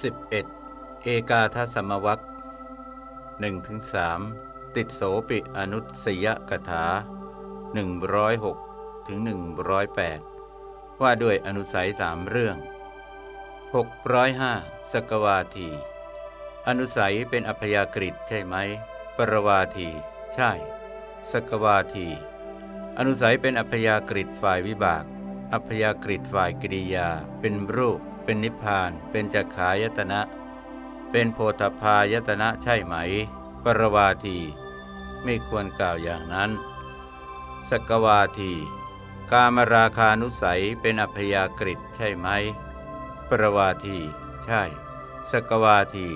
11. เอกาทัสมวัคหนึ่งถึงสามติดโสปิอนุสยกถา106ถึง108 ว่าด้วยอนุสัยสามเรื่อง 605สกวาที อนุสัยเป็นอัพยากฤิใช่ไหม ปรวาที ใช่สกวาที อนุสัยเป็นอัพยากฤิฝ่ายวิบาก อัพยากฤิฝ่ายกิริยา เป็นรูป เป็นนิพพาน เป็นจักขายตนะ เป็นโพธพายตนะใช่ไหม ปรวาที ไม่ควรกล่าวอย่างนั้น สกวาที กามราคานุสัยเป็นอัพยากฤิใช่ไหม ปรวาที ใช่ สกวาที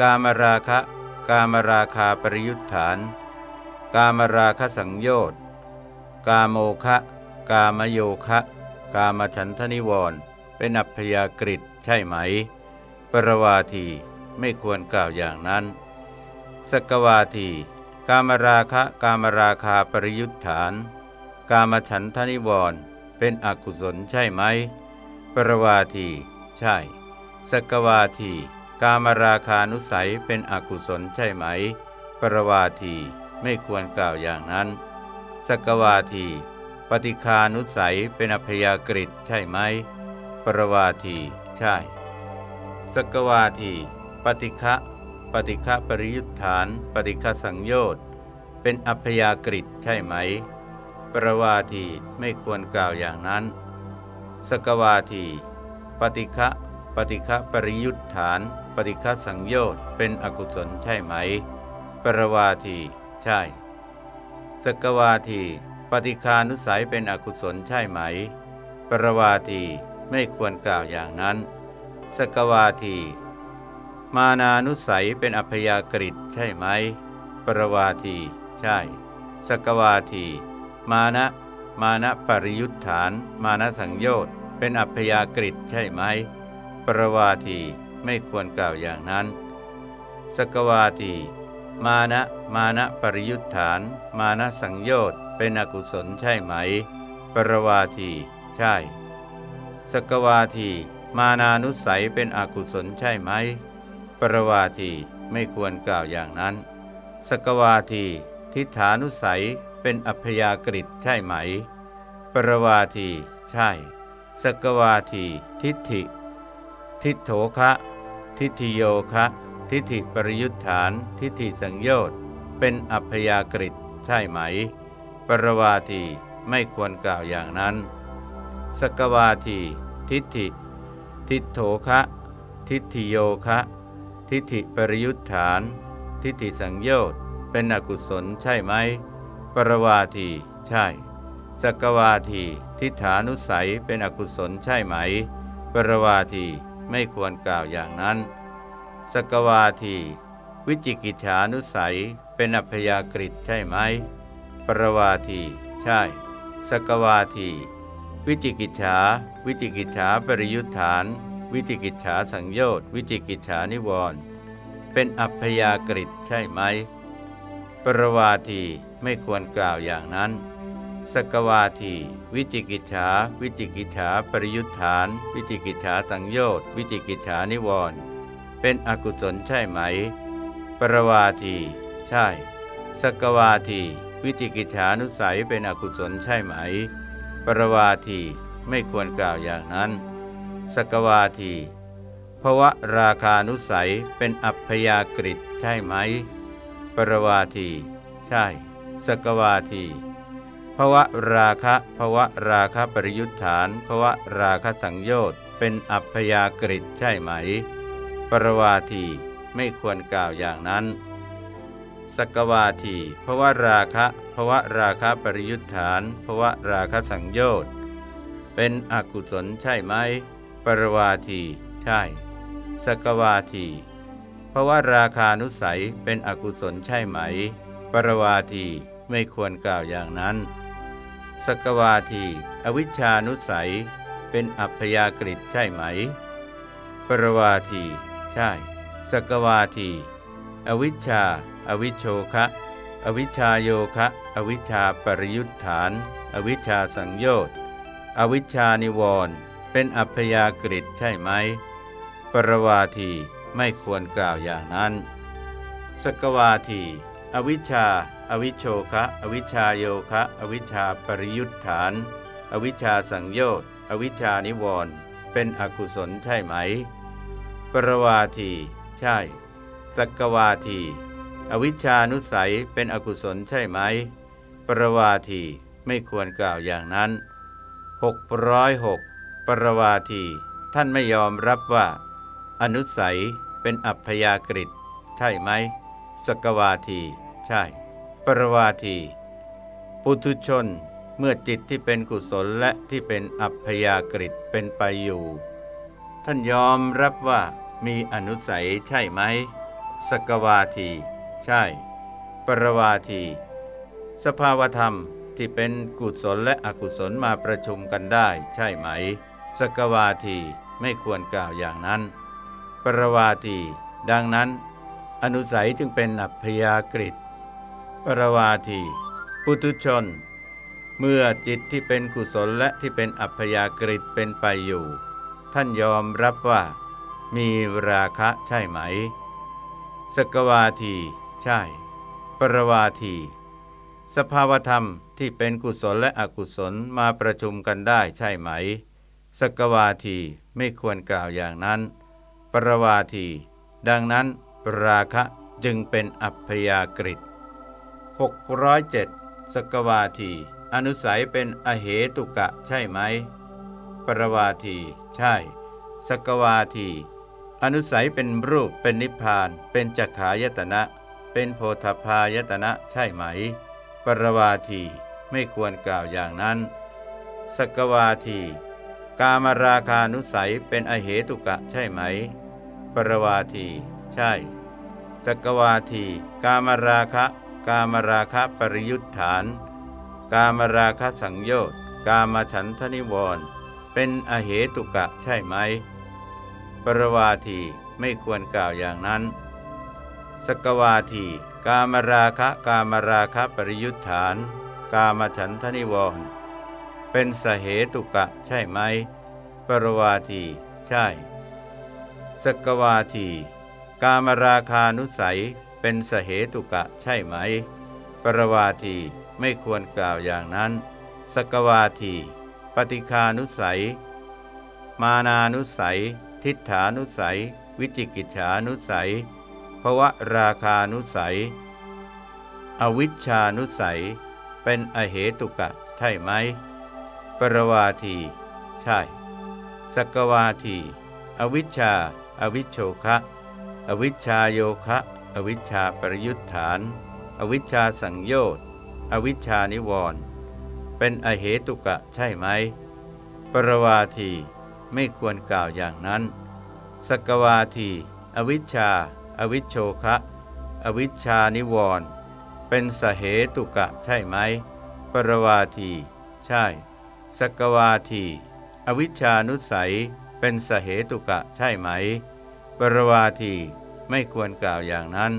กามราคะ กามราคาปริยุทธาน กามราคะสังโยชน์ กามโมคะ กามโยคะ กามฉันทนิวรณ์ เป็นอัพยากฤิใช่ไหม ปรวาทีไม่ควรกล่าวอย่างนั้น สกวาที กามราคะกามราคาปริยุทธาน กามฉันทนิวรณ์เป็นอกุศลใช่ไหม ปรวาที ใช่ สกวาที กามราคานุสัยเป็นอกุศลใช่ไหม ปรวาทีไม่ควรกล่าวอย่างนั้น สกวาที ปฏิคานุสัยเป็นอัพยากฤิใช่ไหม ปรวาที ใช่ สกวาที ปฏิฆะปฏิฆะปริยุทธาน ปฏิฆะสังโยชน์เป็นอัพยากฤิใช่ไหม ปรวาทีไม่ควรกล่าวอย่างนั้น สกวาที ปฏิฆะปฏิฆะปริยุทธาน ปฏิฆะสังโยชน์เป็นอกุศลใช่ไหม ปรวาที ใช่ สกวาที ปฏิคานุสัยเป็นอกุศลใช่ไหม ปรวาที ไม่ควรกล่าวอย่างนั้น สกวาที มานานุสัยเป็นอัพยากฤิใช่ไหม ปรวาที ใช่ สกวาที มานะ มานะปริยุทธาน มานะสังโยชน์เป็นอัพยากฤิใช่ไหม ปรวาทีไม่ควรกล่าวอย่างนั้น สกวาที มานะ มานะปริยุทธาน มานะสังโยชน์เป็นอกุศลใช่ไหม ปรวาที ใช่ สกวาทีมานานุสัยเป็นอกุศลใช่ไหม ปรวาทีไม่ควรกล่าวอย่างนั้น สกวาทีทิฏฐานุสัยเป็นอัพยากฤิใช่ไหม ปรวาทีใช่ สกวาทีทิฏฐิ ทิฏโถคะ ทิฏฐิโยคะ ทิฏฐิปริยุทธาน ทิฏฐิสังโยชน์เป็นอัพยากฤิใช่ไหม ปรวาทีไม่ควรกล่าวอย่างนั้น สกวาทีทิฏฐิ ทิฏโถคะทิฏฐิโยคะทิฏฐิปริยุทธาน ทิฏฐิสังโยชน์เป็นอกุศลใช่ไหม ปรวาทีใช่ สกวาทีทิฏฐานุสัยเป็นอกุศลใช่ไหม ปรวาทีไม่ควรกล่าวอย่างนั้น สกวาที วิจิกิจฉานุสัยเป็นอัพยากฤิใช่ไหม ปรวาที ใช่ สกวาที วิจิกิจฉา วิจิกิจฉาปริยุทธาน วิจิกิจฉาสังโยชน์ วิจิกิจฉานิวรณ์เป็นอัพยากฤิใช่ไหม ปรวาทีไม่ควรกล่าวอย่างนั้น สกวาที วิจิกิจฉา วิจิกิจฉาปริยุทธาน วิจิกิจฉาสังโยชน์ วิจิกิจฉานิวรณ์เป็นอกุศลใช่ไหม ปรวาที ใช่ สกวาที วิจิกิจฉานุสัยเป็นอกุศลใช่ไหม ปรวาทีไม่ควรกล่าวอย่างนั้น สกวาทีภวะราคานุสัยเป็นอัพยากฤิใช่ไหม ปรวาที ใช่ สกวาทีภวะราคะภวะราคะปริยุทธานภวะราคะสังโยชน์เป็นอัพยากฤิใช่ไหม ปรวาทีไม่ควรกล่าวอย่างนั้น สกวาทีภวะราคะภวะราคะปริยุทธานภวะราคะสังโยชน์เป็นอกุศลใช่ไหม ปรวาที ใช่ สกวาทีภวะราคานุสัยเป็นอกุศลใช่ไหม ปรวาทีไม่ควรกล่าวอย่างนั้น สกวาที อวิชานุสัย เป็นอัพยากฤิใช่ไหม ปรวาที ใช่ สกวาที อวิชชา อวิชโชคะ อวิชชาโยคะ อวิชชาปริยุทธาน อวิชชาสังโยชน์อวิชชานิวรณ์เป็นอัพยากฤิใช่ไหม ปรวาทีไม่ควรกล่าวอย่างนั้น สกวาที อวิชชา อวิโชคะ อวิชชาโยคะ อวิชชาปริยุทธาน อวิชชาสังโยชน์อวิชชานิวรณ์เป็นอกุศลใช่ไหม ปรวาที ใช่สกวาที อวิชชานุสัยเป็นอกุศลใช่ไหม ปรวาทีไม่ควรกล่าวอย่างนั้น606ปรวาที ท่านไม่ยอมรับว่า อนุสัยเป็นอัพยากฤิใช่ไหม สกวาที ใช่ ปรวาที ปุถุชนเมื่อจิตที่เป็นกุศลและที่เป็นอัพยากฤิเป็นไปอยู่ ท่านยอมรับว่ามีอนุสัยใช่ไหม สกวาที ใช่ ปรวาที สภาวธรรมที่เป็นกุศลและอกุศลมาประชุมกันได้ ใช่ไหม สกวาทีไม่ควรกล่าวอย่างนั้น ปรวาที ดังนั้น อนุสัยจึงเป็นอัพยากฤิปรวาที ปุตุชน เมื่อจิตที่เป็นกุศลและที่เป็นอัพยากฤิเป็นไปอยู่ ท่านยอมรับว่า มีราคะใช่ไหม สกวาที ใช่ ปรวาที สภาวธรรมที่เป็นกุศลและอกุศลมาประชุมกันได้ใช่ไหม สกวาทีไม่ควรกล่าวอย่างนั้น ปรวาที ดังนั้น ราคะจึงเป็นอัพยากฤิ607 สกวาที อนุสัยเป็นอเหตุกะใช่ไหม ปรวาที ใช่ สกวาที อนุสัยเป็นรูปเป็นนิพพาน เป็นจักขายตนะ เป็นโพธพายตนะใช่ไหม ปรวาทีไม่ควรกล่าวอย่างนั้น สกวาที กามราคานุสัยเป็นอเหตุกะใช่ไหม ปรวาที ใช่ สกวาที กามราคะ กามราคะปริยุทธาน กามราคะสังโยชน์ กามฉันทนิวรณ์เป็นอเหตุกะใช่ไหม ปรวาทีไม่ควรกล่าวอย่างนั้น กวาทีกามราคะกามราคะปริยุทธาน กามฉันทนิวรณ์เป็นสเหตุกะใช่ไหม ปรวาที ใช่ สกวาที กามราคานุสัย เป็นสเหตุกะใช่ไหม ปรวาทีไม่ควรกล่าวอย่างนั้น สกวาที ปฏิคานุสัย มานานุสัย ทิฏฐานุสัย วิจิกิจฉานุสัย ภวะราคานุสัย อวิชชานุสัย เป็นอเหตุกะใช่ไหม ปรวาที ใช่ สกวาที อวิชชา อวิชโชคะ อวิชชาโยคะ อวิชชาปรยุทธาน อวิชชาสังโยชน์ อวิชชานิวรณ์เป็นอเหตุกะใช่ไหม ปรวาที ไม่ควรกล่าวอย่างนั้น สกวาที อวิชชา อวิชโชคะ อวิชชานิวรณ์เป็นสเหตุกะใช่ไหม ปรวาที ใช่ สกวาที อวิชานุสัย เป็นสเหตุกะใช่ไหม ปรวาทีไม่ควรกล่าวอย่างนั้น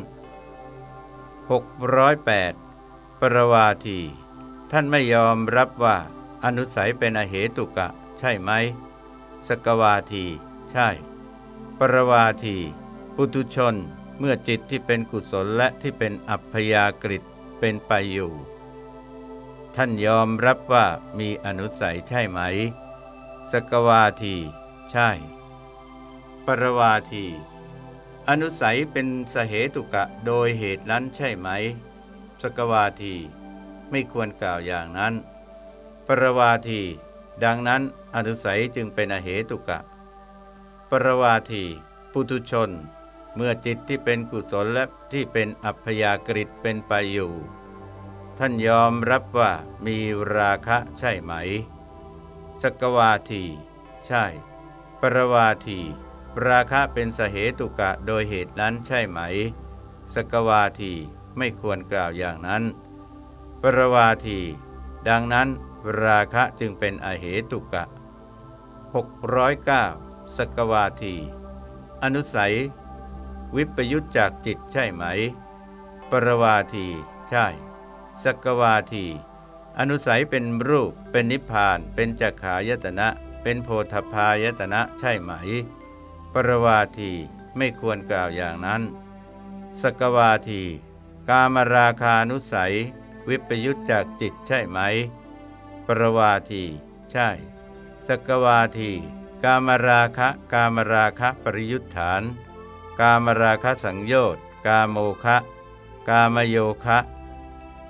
608 ปรวาที ท่านไม่ยอมรับว่าอนุสัยเป็นอเหตุกะ ใช่ไหม สกวาที ใช่ ปรวาที ปุตุชนเมื่อจิตที่เป็นกุศลและที่เป็นอัพยากฤิเป็นไปอยู่ ท่านยอมรับว่ามีอนุสัยใช่ไหม สกวาที ใช่ ปรวาที อนุสัยเป็นสเหตุกะโดยเหตุนั้นใช่ไหม สกวาที ไม่ควรกล่าวอย่างนั้น ปรวาที ดังนั้นอนุสัยจึงเป็นอเหตุกะ ปรวาที ปุตุชน เมื่อจิตที่เป็นกุศลและที่เป็นอัพยากฤิเป็นไปอยู่ ท่านยอมรับว่ามีราคะใช่ไหม สกวาที ใช่ ปรวาที ราคะเป็นสเหตุกะโดยเหตุนั้นใช่ไหม สกวาทีไม่ควรกล่าวอย่างนั้น ปรวาที ดังนั้นราคะจึงเป็นอเหตุกะ 609 สกวาที อนุสัย วิปยุตจากจิตใช่ไหม ปรวาที ใช่สกวาที อนุสัยเป็นรูป เป็นนิพพาน เป็นจักขายตนะ เป็นโพธพายตนะใช่ไหมปปรวาทีไม่ควรกล่าวอย่างนั้น สกวาที กามราคานุสัย วิปยุตจากจิตใช่ไหม ปรวาที ใช่ สกวาที กามราคะ กามราคะปริยุทธาน กามราคะสังโยชน์กามโมคะ กามโยคะ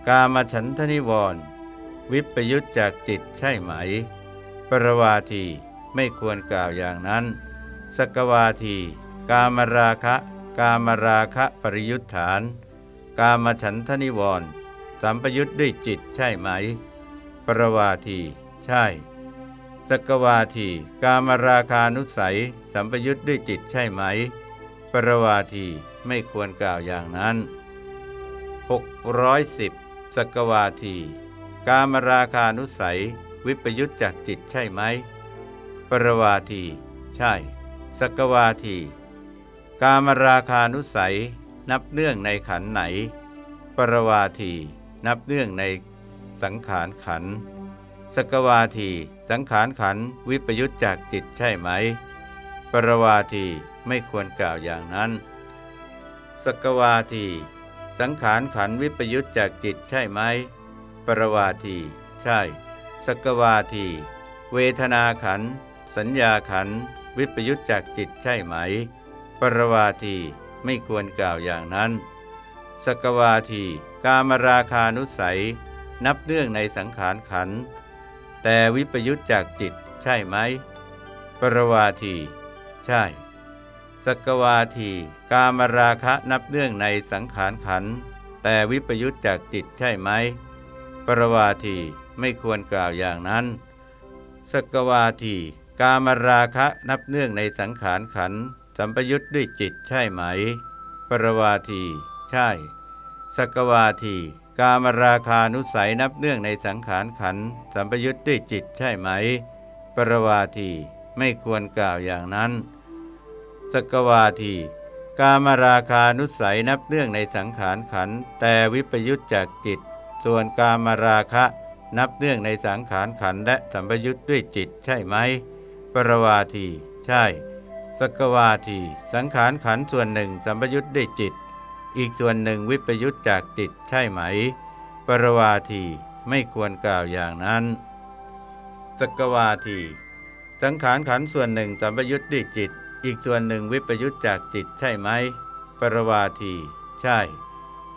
กามฉันทนิวรณ์วิปยุตจากจิตใช่ไหม ปรวาทีไม่ควรกล่าวอย่างนั้น สกวาที กามราคะ กามราคะปริยุทธาน กามฉันทนิวรณ์สัมปยุทธ์ด้วยจิตใช่ไหม ปรวาที ใช่ สกวาที กามราคานุสัย สัมปยุทธ์ด้วยจิตใช่ไหม ปรวาทีไม่ควรกล่าวอย่างนั้น 610 สกวาที กามราคานุสัย วิปยุตจากจิตใช่ไหม ปรวาที ใช่ สกวาที กามราคานุสัย นับเนื่องในขันไหน ปรวาที นับเนื่องในสังขารขัน สกวาที สังขารขันวิปยุตจากจิตใช่ไหม ปรวาที ไม่ควรกล่าวอย่างนั้น สกวาที สังขารขันวิปยุตจากจิตใช่ไหม ปรวาที ใช่ สกวาที เวทนาขัน สัญญาขัน วิปยุตจากจิตใช่ไหม ปรวาทีไม่ควรกล่าวอย่างนั้น สกวาที กามราคานุสัย นับเนื่องในสังขารขัน แต่วิปยุตจากจิตใช่ไหม ปรวาที ใช่ สกวาทีกามราคะนับเนื่องในสังขารขัน แต่วิปยุตจากจิตใช่ไหม ปรวาทีไม่ควรกล่าวอย่างนั้น สกวาทีกามราคะนับเนื่องในสังขารขัน สัมปยุตด้วยจิตใช่ไหม ปรวาที ใช่ สกวาที กามราคานุสัยนับเนื่องในสังขารขัน สัมปยุตด้วยจิตใช่ไหม ปรวาทีไม่ควรกล่าวอย่างนั้น สกวาที กามราคานุสัยนับเนื่องในสังขารขัน แต่วิปยุตจากจิต ส่วนกามราคะนับเนื่องในสังขารขันและสัมปยุตด้วยจิตใช่ไหม ปรวาที ใช่ สกวาที สังขารขันส่วนหนึ่งสัมปยุตด้วยจิต อีกส่วนหนึ่งวิปยุตจากจิตใช่ไหม ปรวาที ไม่ควรกล่าวอย่างนั้น สกวาที สังขารขันส่วนหนึ่งสัมปยุตด้วยจิต อีกส่วนหนึ่งวิปยุตจากจิตใช่ไหม ปรวาที ใช่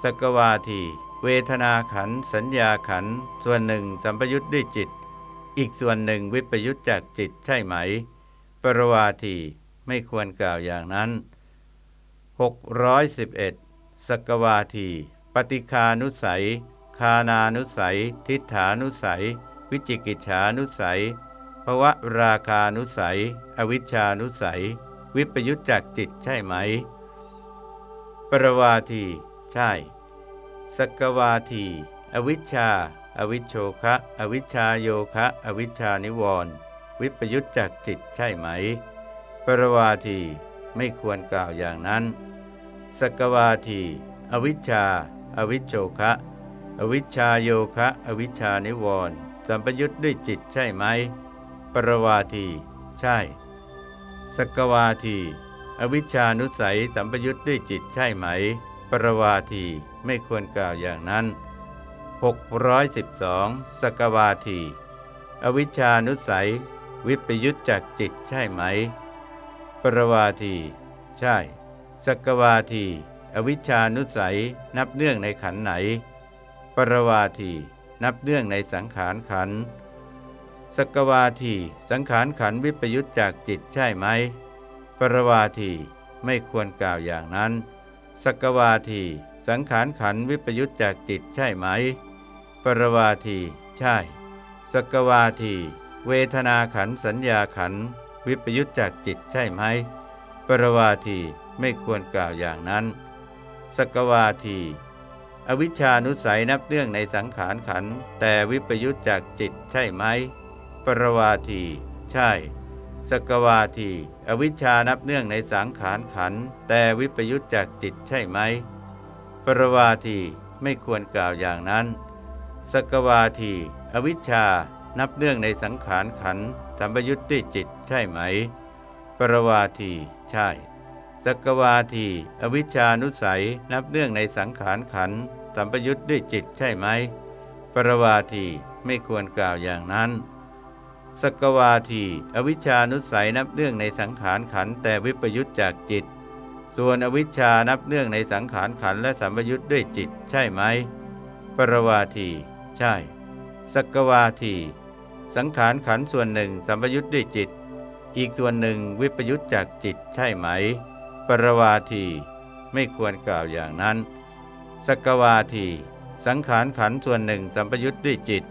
สกวาที เวทนาขัน สัญญาขัน ส่วนหนึ่งสัมปยุตด้วยจิต อีกส่วนหนึ่งวิปยุตจากจิตใช่ไหม ปรวาที ไม่ควรกล่าวอย่างนั้น 611สกวาที ปฏิคานุสัย คานานุสัย ทิฏฐานุสัย วิจิกิจฉานุสัยภวะราคานุสัย อวิชชานุสัย วิปยุตจากจิตใช่ไหม ปรวาที ใช่ สกวาที อวิชชา อวิชโชคะ อวิชชาโยคะ อวิชชานิวรณ์วิปยุตจากจิตใช่ไหม ปรวาทีไม่ควรกล่าวอย่างนั้น สกวาที อวิชชา อวิชโชคะ อวิชชาโยคะ อวิชชานิวรณ์สัมปยุตด้วยจิตใช่ไหม ปรวาที ใช่ สกวาที อวิชานุสัยสัมปยุทธ์ด้วยจิตใช่ไหม ปรวาทีไม่ควรกล่าวอย่างนั้น 612 สกวาที อวิชานุสัย วิปยุทธจากจิตใช่ไหม ปรวาที ใช่ สกวาที อวิชานุสัยนับเนื่องในขันไหน ปรวาที นับเนื่องในสังขารขัน สกวาทีสังขารขันวิปยุตจากจิตใช่ไหม ปรวาทีไม่ควรกล่าวอย่างนั้น สกวาทีสังขารขันวิปยุตจากจิตใช่ไหม ปรวาทีใช่ สกวาทีเวทนาขันสัญญาขันวิปยุตจากจิตใช่ไหม ปรวาทีไม่ควรกล่าวอย่างนั้น สกวาที อวิชานุสัยนับเนื่องในสังขารขันแต่วิปยุตจากจิตใช่ไหม ปรวาที ใช่ สกวาที อวิชานับเนื่องในสังขารขัน แต่วิปยุตจากจิตใช่ไหม ปรวาทีไม่ควรกล่าวอย่างนั้น สกวาที อวิชานับเนื่องในสังขารขันสัมปยุตด้วยจิตใช่ไหม ปรวาที ใช่สกวาที อวิชานุสัยนับเนื่องในสังขารขันสัมปยุทธ์ด้วยจิตใช่ไหม ปรวาทีไม่ควรกล่าวอย่างนั้น สกวาทีอวิชานุสัยนับเนื่องในสังขารขันแต่วิปยุทธจากจิต ส่วนอวิชานับเนื่องในสังขารขันและสัมปยุทธ์ด้วยจิต ใช่ไหม ปรวาที ใช่สกวาที สังขารขันส่วนหนึ่งสัมปยุทธ์ด้วยจิต อีกส่วนหนึ่งวิปยุทธจากจิต ใช่ไหม ปรวาที ไม่ควรกล่าวอย่างนั้นสกวาที สังขารขันส่วนหนึ่งสัมปยุทธ์ด้วยจิต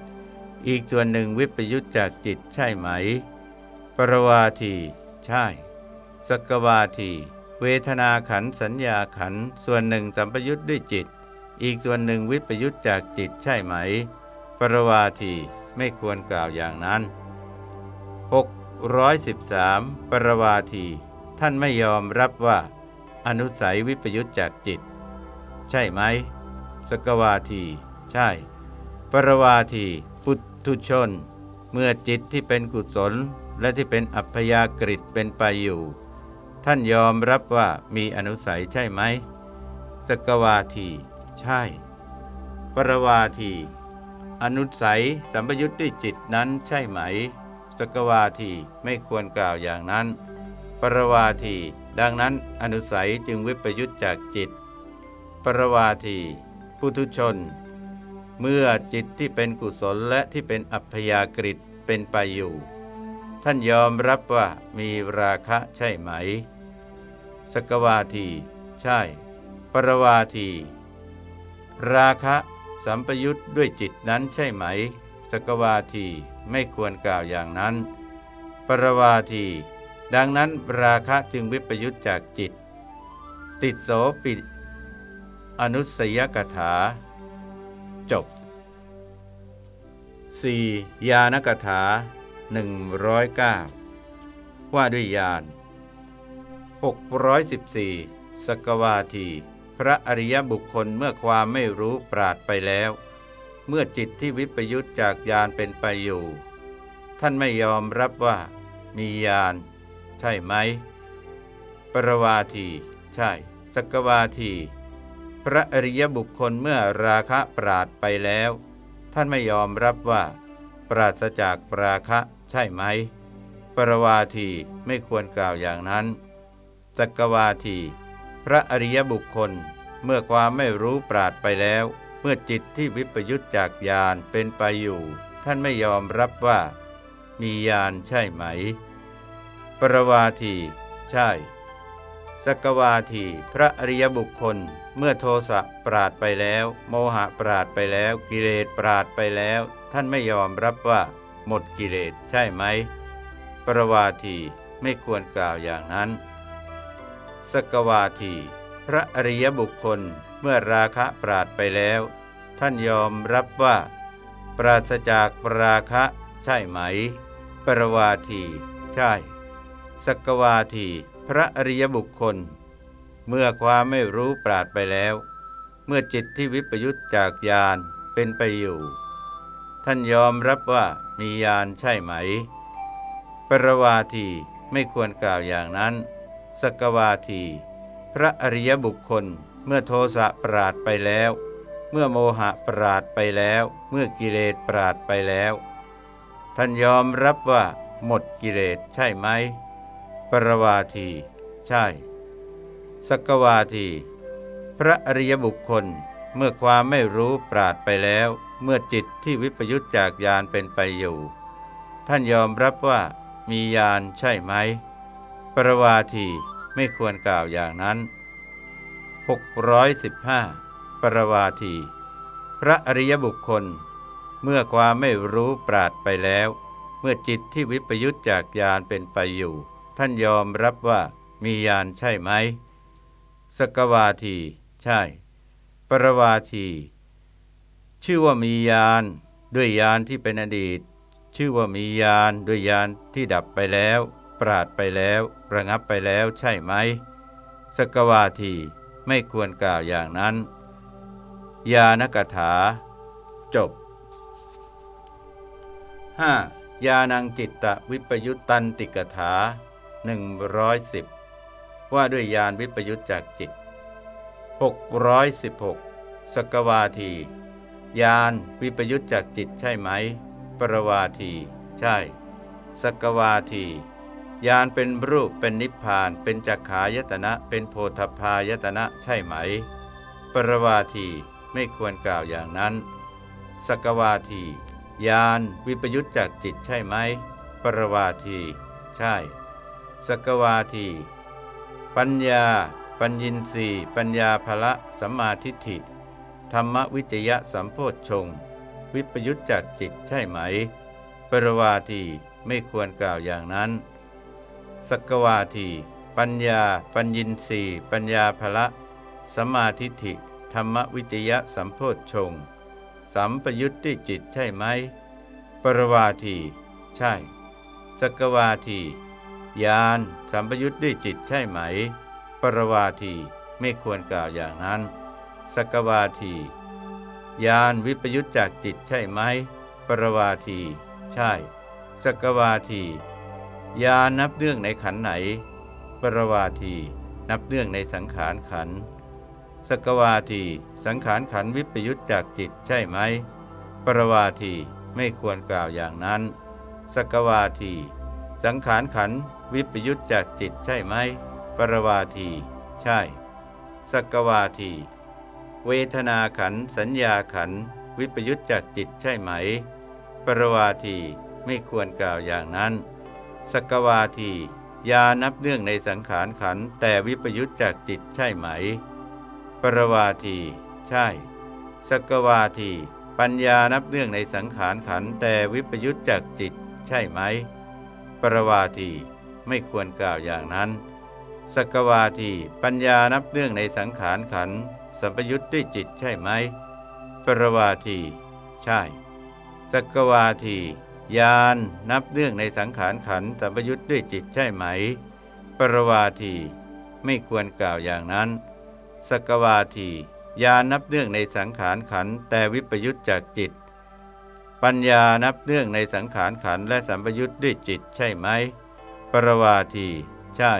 อีกส่วนหนึ่งวิปยุตจากจิตใช่ไหม ปรวาที ใช่ สกวาที เวทนาขันสัญญาขันส่วนหนึ่งสัมปยุตด้วยจิต อีกส่วนหนึ่งวิปยุตจากจิตใช่ไหม ปรวาทีไม่ควรกล่าวอย่างนั้น 613 ปรวาที ท่านไม่ยอมรับว่า อนุสัยวิปยุตจากจิต ใช่ไหม สกวาที ใช่ ปรวาที ทุชน เมื่อจิตที่เป็นกุศลและที่เป็นอัพยากฤิเป็นไปอยู่ ท่านยอมรับว่ามีอนุสัยใช่ไหม สกวาที ใช่ ปรวาที อนุสัยสัมปยุทธ์ด้วยจิตนั้นใช่ไหม สกวาทีไม่ควรกล่าวอย่างนั้น ปรวาที ดังนั้นอนุสัยจึงวิปยุทธจากจิต ปรวาทีปุถุชน เมื่อจิตที่เป็นกุศลและที่เป็นอัพยากฤิเป็นไปอยู่ ท่านยอมรับว่ามีราคะใช่ไหม สกวาที ใช่ ปรวาที ราคะสัมปยุทธ์ด้วยจิตนั้นใช่ไหม สกวาทีไม่ควรกล่าวอย่างนั้น ปรวาที ดังนั้นราคะจึงวิปยุทธจากจิต ติดโสปิอนุสยกถา 4. ยานกถา 109 ว่าด้วยยาน614 สกวาที พระอริยบุคคลเมื่อความไม่รู้ปราดไปแล้ว เมื่อจิตที่วิปยุตจากยานเป็นไปอยู่ ท่านไม่ยอมรับว่า มียานใช่ไหม ปรวาที ใช่ สกวาที พระอริยบุคคลเมื่อราคะปราดไปแล้ว ท่านไม่ยอมรับว่า ปราศจากปราคะใช่ไหม ปรวาทีไม่ควรกล่าวอย่างนั้นสกวาที พระอริยบุคคลเมื่อความไม่รู้ปราดไปแล้ว เมื่อจิตที่วิปยุตจากญาณเป็นไปอยู่ ท่านไม่ยอมรับว่า มีญาณใช่ไหม ปรวาที ใช่สกวาที พระอริยบุคคล เมื่อโทสะปราดไปแล้ว โมหะปราดไปแล้ว กิเลสปราดไปแล้ว ท่านไม่ยอมรับว่า หมดกิเลสใช่ไหม ประวาทีไม่ควรกล่าวอย่างนั้น สกวาที พระอริยบุคคลเมื่อราคะปราดไปแล้ว ท่านยอมรับว่า ปราศจากปราคะใช่ไหม ปรวาที ใช่ สกวาที พระอริยบุคคล เมื่อความไม่รู้ปราดไปแล้ว เมื่อจิตที่วิปยุตจากญาณเป็นไปอยู่ ท่านยอมรับว่ามีญาณใช่ไหม ปรวาทีไม่ควรกล่าวอย่างนั้น สกวาที พระอริยบุคคลเมื่อโทสะปราดไปแล้ว เมื่อโมหะปราดไปแล้ว เมื่อกิเลสปราดไปแล้ว ท่านยอมรับว่าหมดกิเลสใช่ไหม ปรวาที ใช่ สกวาที พระอริยบุคคลเมื่อความไม่รู้ปราดไปแล้ว เมื่อจิตที่วิปยุตจากยานเป็นไปอยู่ ท่านยอมรับว่ามียานใช่ไหม ปรวาทีไม่ควรกล่าวอย่างนั้น 615 ปรวาที พระอริยบุคคล เมื่อความไม่รู้ปราดไปแล้ว เมื่อจิตที่วิปยุตจากยานเป็นไปอยู่ ท่านยอมรับว่ามียานใช่ไหม สกวาที ใช่ ปรวาที ชื่อว่ามียานด้วยยานที่เป็นอดีต ชื่อว่ามียานด้วยยานที่ดับไปแล้ว ปราดไปแล้ว ระงับไปแล้วใช่ไหมสกวาทีไม่ควรกล่าวอย่างนั้น ยานกถา จบ 5. ยานังจิตตวิปยุตตันติกถา 110 ว่าด้วยยานวิปยุตจากจิต 616 สกวาที ยานวิปยุตจากจิตใช่ไหม ปรวาที ใช่ สกวาที ยานเป็นรูปเป็นนิพพาน เป็นจักขายตนะ เป็นโพธพายตนะใช่ไหม ปรวาทีไม่ควรกล่าวอย่างนั้น สกวาที ยานวิปยุตจากจิตใช่ไหม ปรวาที ใช่ สกวาที ปัญญา ปัญญินสีปัญญาภละสัมมาทิฏฐิ ธรรมวิจยะสัมโพธชงวิปยุตจากจิตใช่ไหม ปรวาทีไม่ควรกล่าวอย่างนั้นสกวาที ปัญญา ปัญญินสีปัญญาภละสัมมาทิฏฐิ ธรรมวิจยะสัมโพธชงสัมปยุตด้วยจิตใช่ไหม ปรวาที ใช่ สกวาที ยานสัมปยุตด้วยจิตใช่ไหม ปรวาทีไม่ควรกล่าวอย่างนั้น สกวาที ยานวิปยุตจากจิตใช่ไหม ปรวาที ใช่ สกวาที ยานับเนื่องในขันไหน ปรวาที นับเนื่องในสังขารขัน สกวาที สังขารขันวิปยุตจากจิตใช่ไหม ปรวาทีไม่ควรกล่าวอย่างนั้น สกวาที สังขารขัน วิปยุตจากจิตใช่ไหม ปรวาที ใช่สกวาที เวทนาขัน สัญญาขัน วิปยุตจากจิตใช่ไหม ปรวาทีไม่ควรกล่าวอย่างนั้นสกวาทียานับเนื่องในสังขารขันแต่วิปยุตจากจิตใช่ไหม ปรวาที ใช่สกวาที ปัญญานับเนื่องในสังขารขันแต่วิปยุตจากจิต ใช่ไหม ปรวาที ไม่ควรกล่าวอย่างนั้นสกวาทีปัญญานับเนื่องในสังขารขันสัมปยุตด้วยจิตใช่ไหม ปรวาที ใช่สกวาทียานนับเนื่องในสังขารขันสัมปยุตด้วยจิตใช่ไหม ปรวาที ไม่ควรกล่าวอย่างนั้นสกวาทียานับเนื่องในสังขารขันแต่วิปยุตจากจิต ปัญญานับเนื่องในสังขารขันและสัมปยุตด้วยจิตใช่ไหม ปรวาที ใช่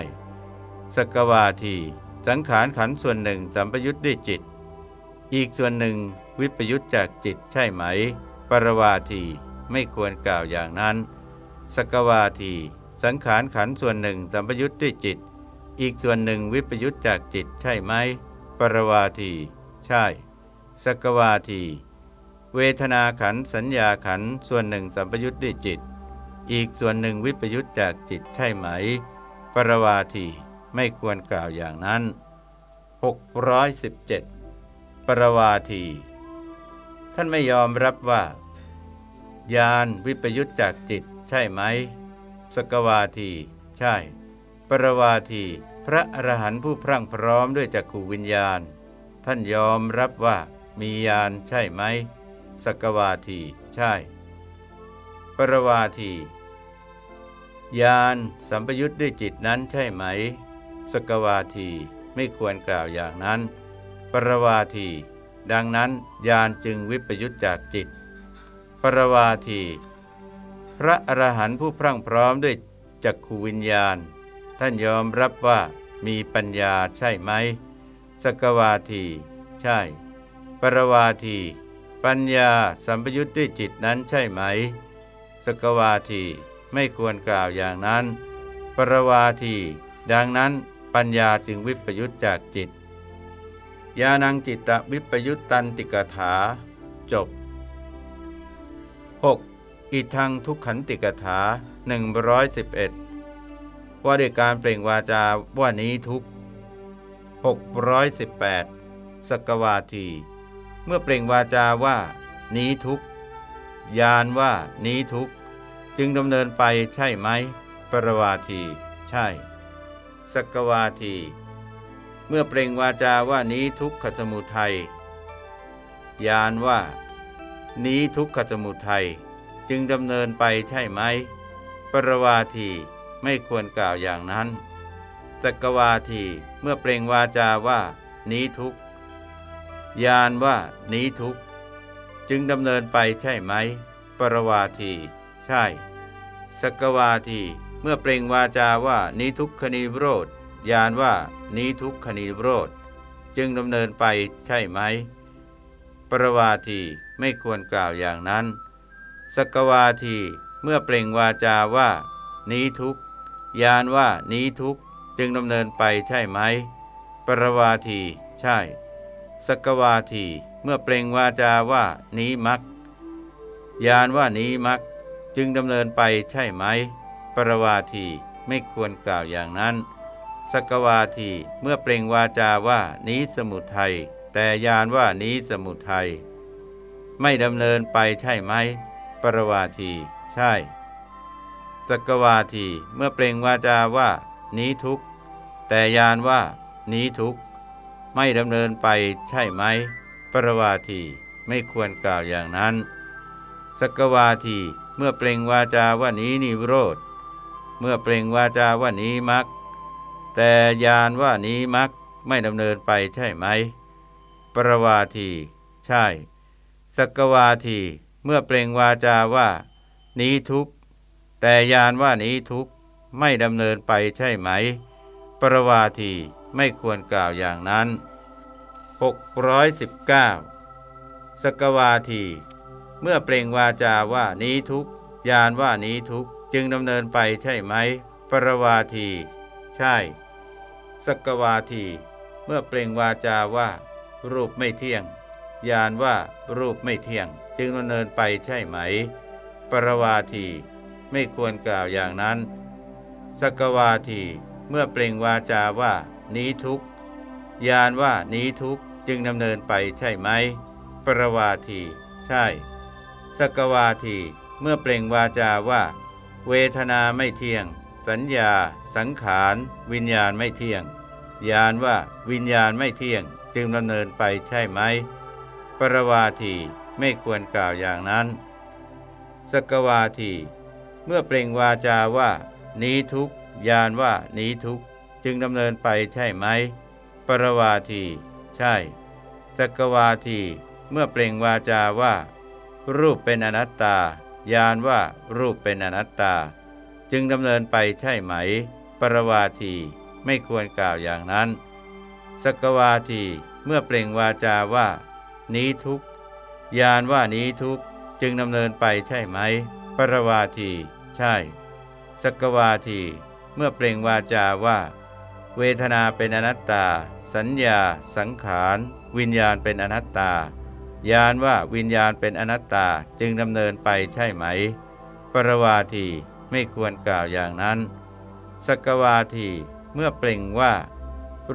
สกวาที สังขารขันส่วนหนึ่งสัมปยุตด้วยจิต อีกส่วนหนึ่งวิปยุตจากจิตใช่ไหม ปรวาทีไม่ควรกล่าวอย่างนั้น สกวาที สังขารขันส่วนหนึ่งสัมปยุตด้วยจิต อีกส่วนหนึ่งวิปยุตจากจิตใช่ไหม ปรวาที ใช่ สกวาที เวทนาขันสัญญาขันส่วนหนึ่งสัมปยุทธ์ด้วยจิต อีกส่วนหนึ่งวิปยุทธ์จากจิตใช่ไหม ปรวาทีไม่ควรกล่าวอย่างนั้น 617 ปรวาที ท่านไม่ยอมรับว่า ญาณวิปยุทธ์จากจิตใช่ไหม สกวาที ใช่ ปรวาที พระอรหันต์ผู้พรั่งพร้อมด้วยจักขูวิญญาณ ท่านยอมรับว่ามีญาณใช่ไหม สกวาที ใช่ ปรวาทีญาณสัมปยุทธ์ด้วยจิตนั้นใช่ไหม สกวาทีไม่ควรกล่าวอย่างนั้น ปรวาที ดังนั้นญาณจึงวิปยุทธจากจิต ปรวาที พระอรหันต์ผู้พรั่งพร้อมด้วยจักขูวิญญาณ ท่านยอมรับว่ามีปัญญาใช่ไหม สกวาที ใช่ ปรวาที ปัญญาสัมปยุทธ์ด้วยจิตนั้นใช่ไหม สกวาทีไม่ควรกล่าวอย่างนั้น ปรวาที ดังนั้นปัญญาจึงวิปยุทธจากจิต ยานังจิตตวิปยุตตันติกถา จบ 6. อิทังทุกขันติกถา 111 ว่าด้วยการเปล่งวาจาว่านี้ทุก618สกวาที เมื่อเปล่งวาจาว่า นี้ทุก ยานว่านี้ทุกจึงดำเนินไปใช่ไหม ปรวาที ใช่ สกวาที เมื่อเปล่งวาจาว่านี้ทุกขสมุทัย ยานว่า นี้ทุกขสมุทัย จึงดำเนินไปใช่ไหม ปรวาทีไม่ควรกล่าวอย่างนั้น สกวาทีเมื่อเปล่งวาจาว่า นี้ทุกยานว่า นี้ทุก จึงดำเนินไปใช่ไหม ปรวาที ใช่ สกวาที เมื่อเปล่งวาจาว่านี้ทุกขนิโรธยานว่านี้ทุกขนิโรธจึงดำเนินไปใช่ไหม ปรวาทีไม่ควรกล่าวอย่างนั้น สกวาที เมื่อเปล่งวาจาว่า นี้ทุกยานว่านี้ทุกจึงดำเนินไปใช่ไหม ปรวาที ใช่ สกวาที เมื่อเปล่งวาจาว่านี้มักยานว่านี้มักจึงดำเนินไปใช่ไหม ปรวาทีไม่ควรกล่าวอย่างนั้น สกวาทีเมื่อเปล่งวาจาว่านี้สมุทัยแต่ยานว่านี้สมุทัยไม่ดำเนินไปใช่ไหม ปรวาที ใช่ สกวาทีเมื่อเปล่งวาจาว่า นี้ทุกแต่ยานว่า นี้ทุกไม่ดำเนินไปใช่ไหม ปรวาทีไม่ควรกล่าวอย่างนั้น สกวาทีเมื่อเปล่งวาจาว่านี้นิโรธ เมื่อเปล่งวาจาว่านี้มัก แต่ยานว่านี้มักไม่ดำเนินไปใช่ไหม ปรวาที ใช่ สกวาที เมื่อเปล่งวาจาว่า นี้ทุกแต่ยานว่านี้ทุกไม่ดำเนินไปใช่ไหม ปรวาทีไม่ควรกล่าวอย่างนั้น 619 สกวาที เมื่อเปล่งวาจาว่านี้ทุกยานว่านี้ทุกจึงดำเนินไปใช่ไหม ปรวาที ใช่ สกวาที เมื่อเปล่งวาจาว่า รูปไม่เที่ยง ยานว่ารูปไม่เที่ยง จึงดำเนินไปใช่ไหม ปรวาที ไม่ควรกล่าวอย่างนั้น สกวาที เมื่อเปล่งวาจาว่า นี้ทุก ยานว่านี้ทุกจึงดำเนินไปใช่ไหม ปรวาที ใช่ สกวาที เมื่อเปล่งวาจาว่า เวทนาไม่เที่ยง สัญญา สังขาร วิญญาณไม่เที่ยง ยานว่าวิญญาณไม่เที่ยง จึงดำเนินไปใช่ไหม ปรวาที ไม่ควรกล่าวอย่างนั้น สกวาที เมื่อเปล่งวาจาว่า นี้ทุกยานว่านี้ทุกจึงดำเนินไปใช่ไหม ปรวาที ใช่สกวาที เมื่อเปล่งวาจาว่า รูปเป็นอนัตตา ยานว่ารูปเป็นอนัตตา จึงดำเนินไปใช่ไหม ปรวาทีไม่ควรกล่าวอย่างนั้นสกวาทีเมื่อเปล่งวาจาว่า นี้ทุกยานว่านี้ทุกจึงดำเนินไปใช่ไหม ปรวาที ใช่สกวาที เมื่อเปล่งวาจาว่า เวทนาเป็นอนัตตา สัญญา สังขาร วิญญาณเป็นอนัตตายานว่าวิญญาณเป็นอนัตตาจึงดำเนินไปใช่ไหม ปรวาทีไม่ควรกล่าวอย่างนั้น สกวาทีเมื่อเปล่งว่า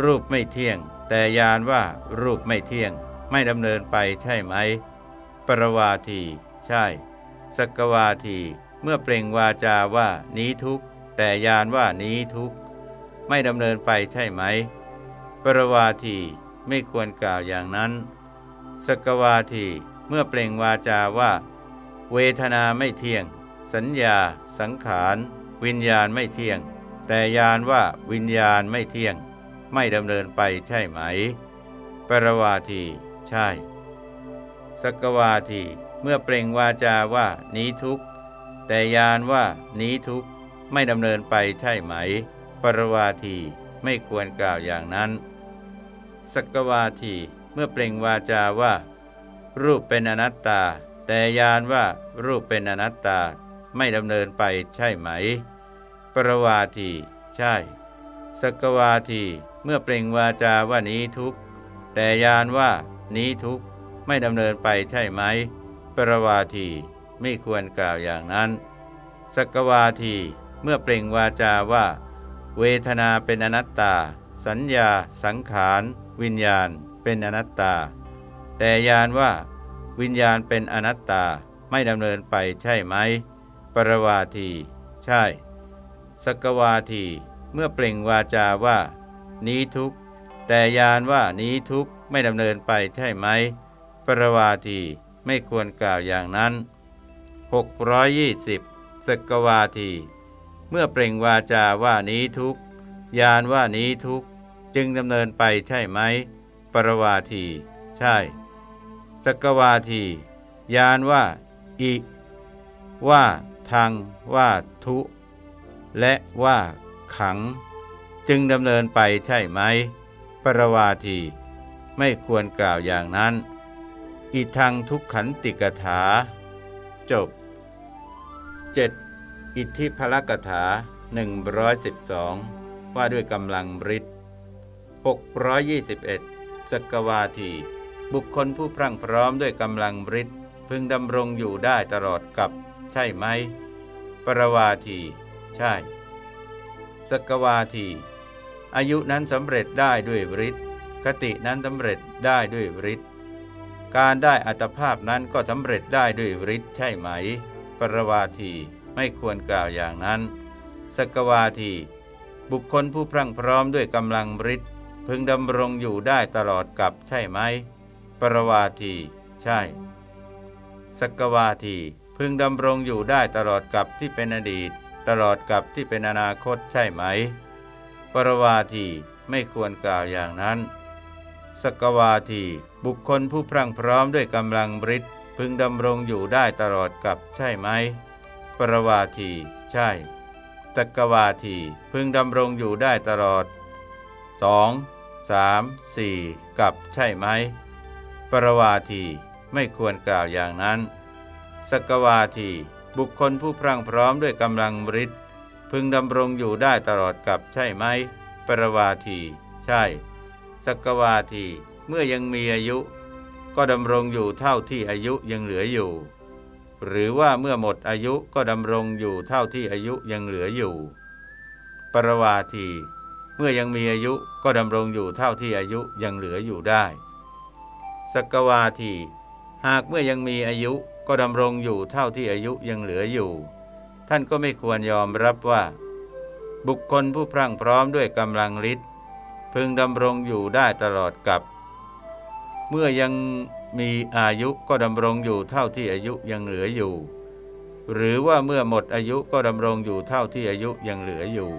รูปไม่เที่ยง แต่ยานว่ารูปไม่เที่ยง ไม่ดำเนินไปใช่ไหม ปรวาที ใช่ สกวาที เมื่อเปล่งวาจาว่านี้ทุกแต่ยานว่านี้ทุก ไม่ดำเนินไปใช่ไหม ปรวาทีไม่ควรกล่าวอย่างนั้น สกวาทีเมื่อเปล่งวาจาว่า เวทนาไม่เที่ยง สัญญา สังขาร วิญญาณไม่เที่ยง แต่ยานว่าวิญญาณไม่เที่ยง ไม่ดำเนินไปใช่ไหม ปรวาทีใช่ สกวาทีเมื่อเปล่งวาจาว่านี้ทุกแต่ยานว่านี้ทุกไม่ดำเนินไปใช่ไหม ปรวาทีไม่ควรกล่าวอย่างนั้นสกวาทีเมื่อเปล่งวาจาว่า รูปเป็นอนัตตา แต่ยานว่ารูปเป็นอนัตตาไม่ดำเนินไปใช่ไหม ปรวาที ใช่สกวาทีเมื่อเปล่งวาจาว่านี้ทุกแต่ยานว่านี้ทุกไม่ดำเนินไปใช่ไหม ปรวาทีไม่ควรกล่าวอย่างนั้นสกวาทีเมื่อเปล่งวาจาว่า เวทนาเป็นอนัตตา สัญญา สังขาร วิญญาณ เป็นอนัตตา แต่ยานว่า วิญญาณเป็นอนัตตาไม่ดำเนินไปใช่ไหม ปรวาที ใช่ สกวาที เมื่อเปล่งวาจาว่า นี้ทุกแต่ยานว่านี้ทุกไม่ดำเนินไปใช่ไหม ปรวาทีไม่ควรกล่าวอย่างนั้น 620สกวาที เมื่อเปล่งวาจาว่านี้ทุกยานว่านี้ทุกจึงดำเนินไปใช่ไหม ปรวาที ใช่ สกวาที ยานว่า อิ ว่าทางว่าทุ และว่า ขัง จึงดำเนินไปใช่ไหม ปรวาที ไม่ควรกล่าวอย่างนั้น อิทังทุกขันติกถา จบ 7. อิทธิพลกถา 112 ว่าด้วยกำลังบริษ621 สกวาที บุคคลผู้พรั่งพร้อมด้วยกำลังบริษพึงดำรงอยู่ได้ตลอดกับ ใช่ไหม ปรวาที ใช่ สกวาที อายุนั้นสำเร็จได้ด้วยฤทธิ์คตินั้นสำเร็จได้ด้วยฤทธิ์การได้อัตภาพนั้นก็สำเร็จได้ด้วยฤทธิ์ใช่ไหม ปรวาที ไม่ควรกล่าวอย่างนั้น สกวาที บุคคลผู้พรั่งพร้อมด้วยกำลังฤทธิ์พึงดำรงอยู่ได้ตลอดกับใช่ไหม ปรวาที ใช่ สกวาที พึงดำรงอยู่ได้ตลอดกับที่เป็นอดีต ตลอดกับที่เป็นอนาคตใช่ไหม ปรวาทีไม่ควรกล่าวอย่างนั้น สกวาที บุคคลผู้พรั่งพร้อมด้วยกำลังบริษพึงดำรงอยู่ได้ตลอดกับใช่ไหม ปรวาที ใช่สกวาที พึงดำรงอยู่ได้ตลอด 2. 3. 4 กับใช่ไหม ปรวาทีไม่ควรกล่าวอย่างนั้น สกวาที บุคคลผู้พรั่งพร้อมด้วยกำลังบริษพึงดำรงอยู่ได้ตลอดกับใช่ไหม ปรวาที ใช่ สกวาที เมื่อยังมีอายุ ก็ดำรงอยู่เท่าที่อายุยังเหลืออยู่ หรือว่าเมื่อหมดอายุก็ดำรงอยู่เท่าที่อายุยังเหลืออยู่ ปรวาที เมื่อยังมีอายุก็ดำรงอยู่เท่าที่อายุยังเหลืออยู่ได้สกวาที หากเมื่อยังมีอายุก็ดำรงอยู่เท่าที่อายุยังเหลืออยู่ ท่านก็ไม่ควรยอมรับว่า บุคคลผู้พรั่งพร้อมด้วยกำลังฤทธิ์พึงดำรงอยู่ได้ตลอดกับ เมื่อยัง มีอายุก็ดำรงอยู่เท่าที่อายุยังเหลืออยู่ หรือว่าเมื่อหมดอายุก็ดำรงอยู่เท่าที่อายุยังเหลืออยู่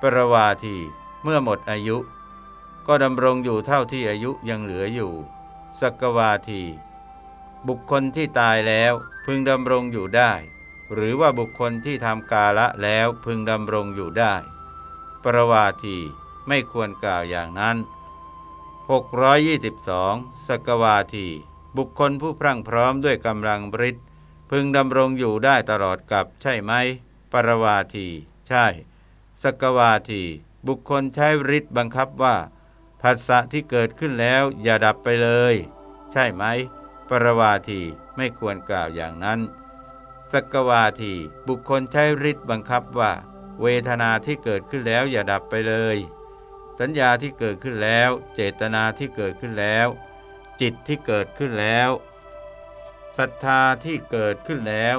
ปรวาทีเมื่อหมดอายุ ก็ดำรงอยู่เท่าที่อายุยังเหลืออยู่สกวาที บุคคลที่ตายแล้วพึงดำรงอยู่ได้ หรือว่าบุคคลที่ทำกาละแล้วพึงดำรงอยู่ได้ ปรวาทีไม่ควรกล่าวอย่างนั้น 622 สกวาที บุคคลผู้พรั่งพร้อมด้วยกำลังบริษพึงดำรงอยู่ได้ตลอดกับใช่ไหม ปรวาที ใช่ สกวาที บุคคลใช้ฤทธิ์บังคับว่าผัสสะที่เกิดขึ้นแล้วอย่าดับไปเลย ใช่ไหม ปรวาทีไม่ควรกล่าวอย่างนั้น สกวาที บุคคลใช้ฤทธิ์บังคับว่า เวทนาที่เกิดขึ้นแล้วอย่าดับไปเลย สัญญาที่เกิดขึ้นแล้ว เจตนาที่เกิดขึ้นแล้ว จิตที่เกิดขึ้นแล้วศรัทธาที่เกิดขึ้นแล้ว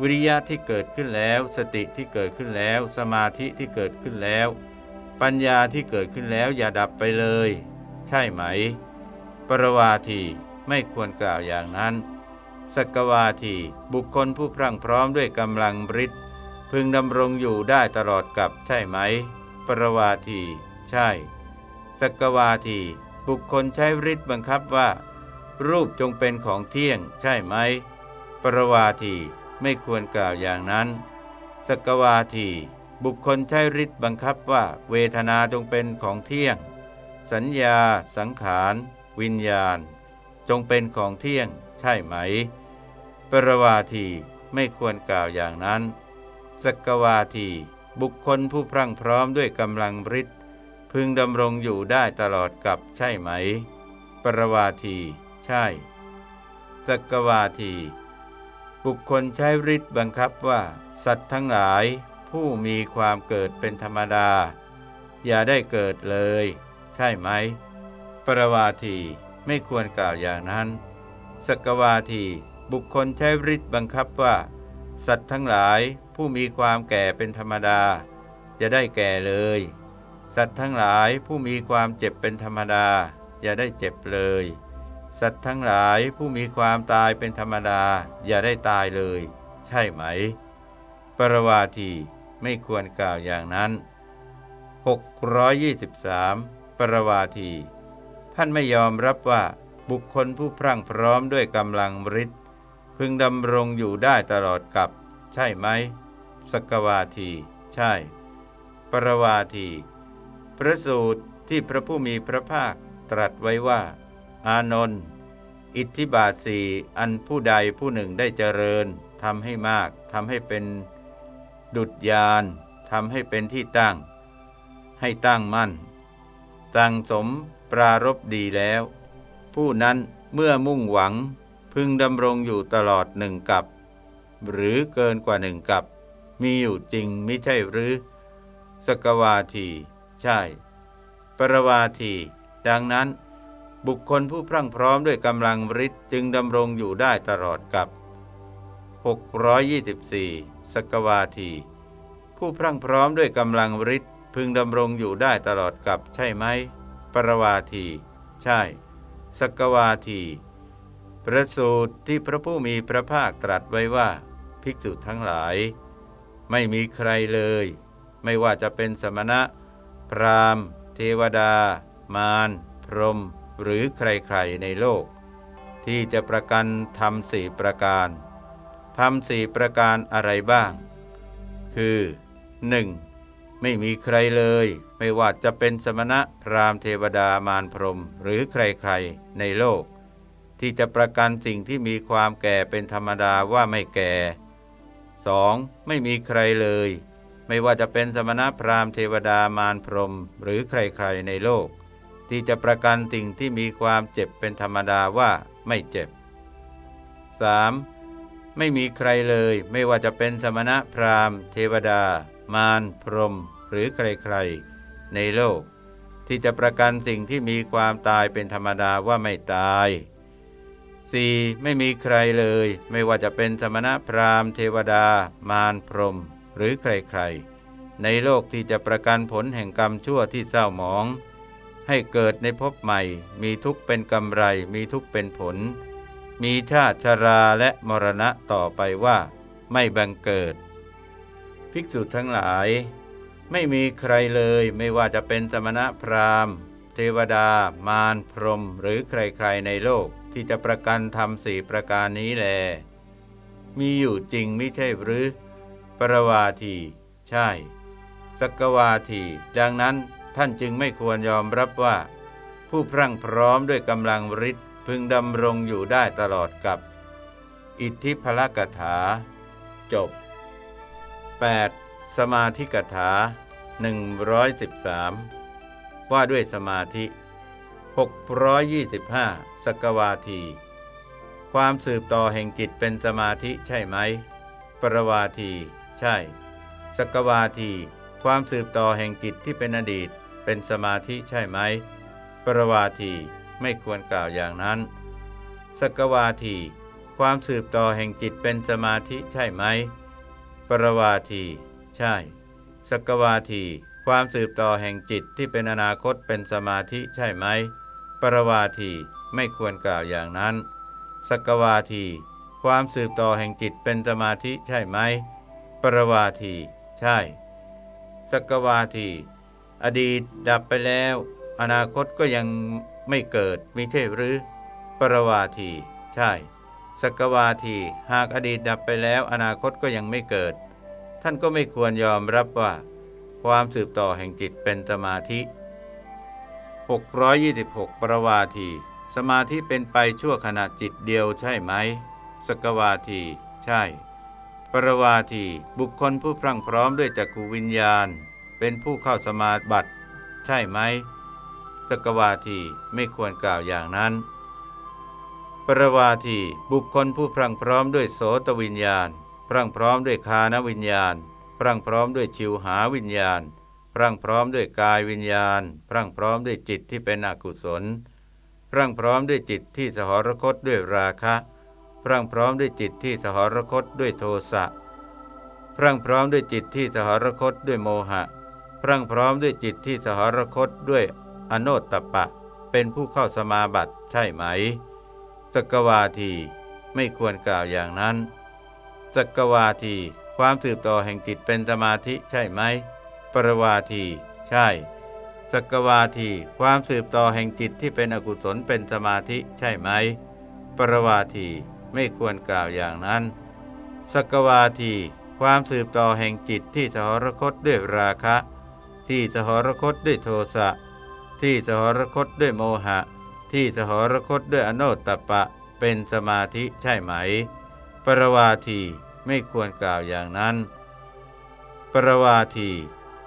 วิริยะที่เกิดขึ้นแล้ว สติที่เกิดขึ้นแล้ว สมาธิที่เกิดขึ้นแล้ว ปัญญาที่เกิดขึ้นแล้วอย่าดับไปเลย ใช่ไหม ปรวาทีไม่ควรกล่าวอย่างนั้นสกวาทีบุคคลผู้พรั่งพร้อมด้วยกำลังบริษพึงดำรงอยู่ได้ตลอดกับใช่ไหม ปรวาที ใช่ สกวาที บุคคลใช้ฤทธิ์บังคับว่า รูปจงเป็นของเที่ยง ใช่ไหม ปรวาทีไม่ควรกล่าวอย่างนั้น สกวาที บุคคลใช้ฤทธิ์บังคับว่า เวทนาจงเป็นของเที่ยง สัญญา สังขาร วิญญาณ จงเป็นของเที่ยง ใช่ไหม ปรวาทีไม่ควรกล่าวอย่างนั้น สกวาที บุคคลผู้พรั่งพร้อมด้วยกำลังฤทธิ์ พึงดำรงอยู่ได้ตลอดกับใช่ไหม ปรวาที ใช่สกวาที บุคคลใช้ฤทธิ์บังคับว่า สัตว์ทั้งหลายผู้มีความเกิดเป็นธรรมดา อย่าได้เกิดเลย ใช่ไหม ปรวาทีไม่ควรกล่าวอย่างนั้นสกวาทีบุคคลใช้ฤทธิ์บังคับว่า สัตว์ทั้งหลายผู้มีความแก่เป็นธรรมดา จะได้แก่เลย สัตว์ทั้งหลายผู้มีความเจ็บเป็นธรรมดา อย่าได้เจ็บเลย สัตว์ทั้งหลายผู้มีความตายเป็นธรรมดา อย่าได้ตายเลย ใช่ไหม ปรวาทีไม่ควรกล่าวอย่างนั้น 623 ปรวาทีท่านไม่ยอมรับว่าบุคคลผู้พรั่งพร้อมด้วยกำลังฤทธิ์พึงดำรงอยู่ได้ตลอดกับ ใช่ไหมสกวาที ใช่ ปรวาที พระสูตรที่พระผู้มีพระภาคตรัสไว้ว่า อานนท์อิทธิบาทสีอันผู้ใดผู้หนึ่งได้เจริญทำให้มากทำให้เป็นดุจยานทำให้เป็นที่ตั้ง ให้ตั้งมั่นตั้งสมปรารบดีแล้ว ผู้นั้นเมื่อมุ่งหวังพึงดำรงอยู่ตลอดหนึ่งกับ หรือเกินกว่าหนึ่งกับ มีอยู่จริงไม่ใช่หรือ สกวาที ใช่ ปรวาที ดังนั้น บุคคลผู้พรั่งพร้อมด้วยกำลังฤทธิ์จึงดำรงอยู่ได้ตลอดกับ 624 สกวาที ผู้พรั่งพร้อมด้วยกำลังฤทธิ์พึงดำรงอยู่ได้ตลอดกับใช่ไหม ปรวาที ใช่ สกวาทีพระสูตรที่พระผู้มีพระภาคตรัสไว้ว่าภิกษุทั้งหลาย ไม่มีใครเลย ไม่ว่าจะเป็นสมณะ พรามเทวดา มารพรหมหรือใครๆในโลก ที่จะประกันทำสี่ประการทำสี่ประการอะไรบ้าง คือ 1. ไม่มีใครเลย ไม่ว่าจะเป็นสมณะพรามเทวดามารพรหมหรือใครๆในโลก ที่จะประกันสิ่งที่มีความแก่เป็นธรรมดาว่าไม่แก่ 2. ไม่มีใครเลย ไม่ว่าจะเป็นสมณพราหมณ์เทวดามารพรหมหรือใครๆในโลก ที่จะประกันสิ่งที่มีความเจ็บเป็นธรรมดาว่าไม่เจ็บ 3. ไม่มีใครเลยไม่ว่าจะเป็นสมณพราหมณ์ เทวดา มารพรหมหรือใครๆในโลก ที่จะประกันสิ่งที่มีความตายเป็นธรรมดาว่าไม่ตาย 4. ไม่มีใครเลย ไม่ว่าจะเป็นสมณพราหมณ์ เทวดา มารพรหม หรือใครๆ ในโลกที่จะประกันผลแห่งกรรมชั่วที่เศร้าหมอง ให้เกิดในภพใหม่ มีทุกเป็นกำไร มีทุกเป็นผล มีชาติชราและมรณะต่อไปว่า ไม่บังเกิด ภิกษุทั้งหลาย ไม่มีใครเลยไม่ว่าจะเป็นสมณะพราหมณ์ เทวดา มารพรหมหรือใครๆในโลกที่จะประกันทำสี่ประการนี้แล มีอยู่จริงไม่ใช่หรือ ปรวาที ใช่สกวาที ดังนั้นท่านจึงไม่ควรยอมรับว่า ผู้พรั่งพร้อมด้วยกำลังฤทธิ์พึงดำรงอยู่ได้ตลอดกับ อิทธิพลกถา จบ 8. สมาธิกถา 113 ว่าด้วยสมาธิ 625สกวาที ความสืบต่อแห่งจิตเป็นสมาธิใช่ไหม ปรวาที ใช่ สกวาที ความสืบต่อแห่งจิตที่เป็นอดีต เป็นสมาธิใช่ไหม ปรวาที ไม่ควรกล่าวอย่างนั้น สกวาที ความสืบต่อแห่งจิตเป็นสมาธิใช่ไหม ปรวาที ใช่ สกวาที ความสืบต่อแห่งจิตที่เป็นอนาคตเป็นสมาธิใช่ไหม ปรวาทีไม่ควรกล่าวอย่างนั้น สกวาที ความสืบต่อแห่งจิตเป็นสมาธิใช่ไหม รวาที ใช่ สกวาที อดีตดับไปแล้ว อนาคตก็ยังไม่เกิดมิใช่หรือ ปรวาที ใช่ สกวาที หากอดีตดับไปแล้ว อนาคตก็ยังไม่เกิด ท่านก็ไม่ควรยอมรับว่า ความสืบต่อแห่งจิตเป็นสมาธิ 626 ปรวาที สมาธิเป็นไปชั่วขณะจิตเดียวใช่ไหม สกวาที ใช่ รวาทีบุคคลผู้พรั่งพร้อมด้วยจักขูวิญญาณ เป็นผู้เข้าสมาบัติใช่ไหมสกวาทีไม่ควรกล่าวอย่างนั้น ปรวาทีบุคคลผู้พรั่งพร้อมด้วยโสตวิญญาณ พรั่งพร้อมด้วยคานวิญญาณ พรั่งพร้อมด้วยชิวหาวิญญาณ พรั่งพร้อมด้วยกายวิญญาณ พรั่งพร้อมด้วยจิตที่เป็นอกุศล พรั่งพร้อมด้วยจิตที่สหรคตด้วยราคะ พรั่งพร้อมด้วยจิตที่สหรคตด้วยโทสะพรั่งพร้อมด้วยจิตที่สหรคตด้วยโมหะ พรั่งพร้อมด้วยจิตที่สหรคตด้วยอโนตตปะ เป็นผู้เข้าสมาบัติใช่ไหมสกวาทีไม่ควรกล่าวอย่างนั้นสกวาที ความสืบต่อแห่งจิตเป็นสมาธิใช่ไหม ปรวาที ใช่สกวาที ความสืบต่อแห่งจิตที่เป็นอกุศลเป็นสมาธิใช่ไหม ปรวาที ไม่ควรกล่าวอย่างนั้น สกวาทีความสืบต่อแห่งจิตที่สหรคตด้วยราคะ ที่สหรคตด้วยโทสะ ที่สหรคตด้วยโมหะ ที่สหรคตด้วยอโนตตปะ เป็นสมาธิใช่ไหม ปรวาทีไม่ควรกล่าวอย่างนั้น ปรวาที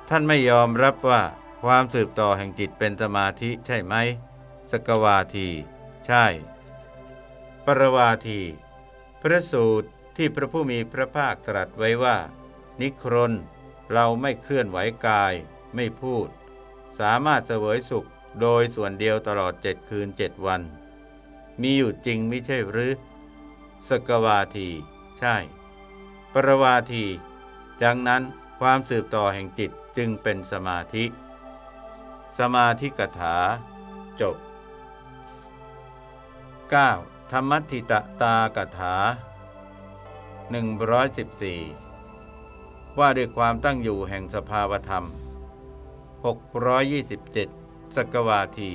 ท่านไม่ยอมรับว่าความสืบต่อแห่งจิตเป็นสมาธิใช่ไหม สกวาที ใช่ รวาที พระสูตรที่พระผู้มีพระภาคตรัสไว้ว่า นิครนเราไม่เคลื่อนไหวกาย ไม่พูด สามารถเสวยสุขโดยส่วนเดียวตลอดเจ็ดคืนเจ็ดวัน มีอยู่จริงไม่ใช่หรือ สกวาที ใช่ ปรวาที ดังนั้นความสืบต่อแห่งจิตจึงเป็นสมาธิ สมาธิกถา จบ 9. ธรรมทิตตากถา 114 ว่าด้วยความตั้งอยู่แห่งสภาวธรรม 627 สกวาที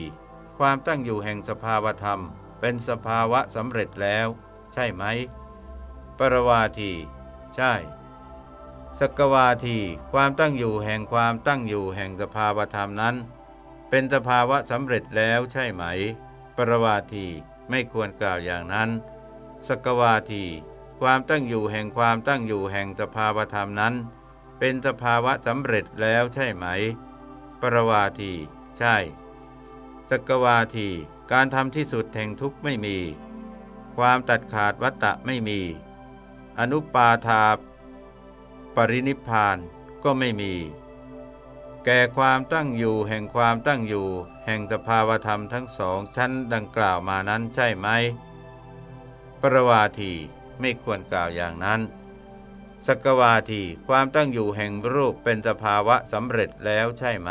ความตั้งอยู่แห่งสภาวธรรม เป็นสภาวะสำเร็จแล้ว ใช่ไหม ปรวาที ใช่ สกวาที ความตั้งอยู่แห่งความตั้งอยู่แห่งสภาวธรรมนั้น เป็นสภาวะสำเร็จแล้วใช่ไหม ปรวาที ไม่ควรกล่าวอย่างนั้น สกวาที ความตั้งอยู่แห่งความตั้งอยู่แห่งสภาวธรรมนั้น เป็นสภาวะสำเร็จแล้วใช่ไหม ปรวาที ใช่ สกวาที การทำที่สุดแห่งทุกข์ไม่มี ความตัดขาดวัตตะไม่มี อนุปาทาปรินิพานก็ไม่มี แก่ความตั้งอยู่แห่งความตั้งอยู่ แห่งสภาวธรรมทั้งสองชั้นดังกล่าวมานั้นใช่ไหม ปรวาทีไม่ควรกล่าวอย่างนั้น สกวาทีความตั้งอยู่แห่งรูปเป็นสภาวะสำเร็จแล้วใช่ไหม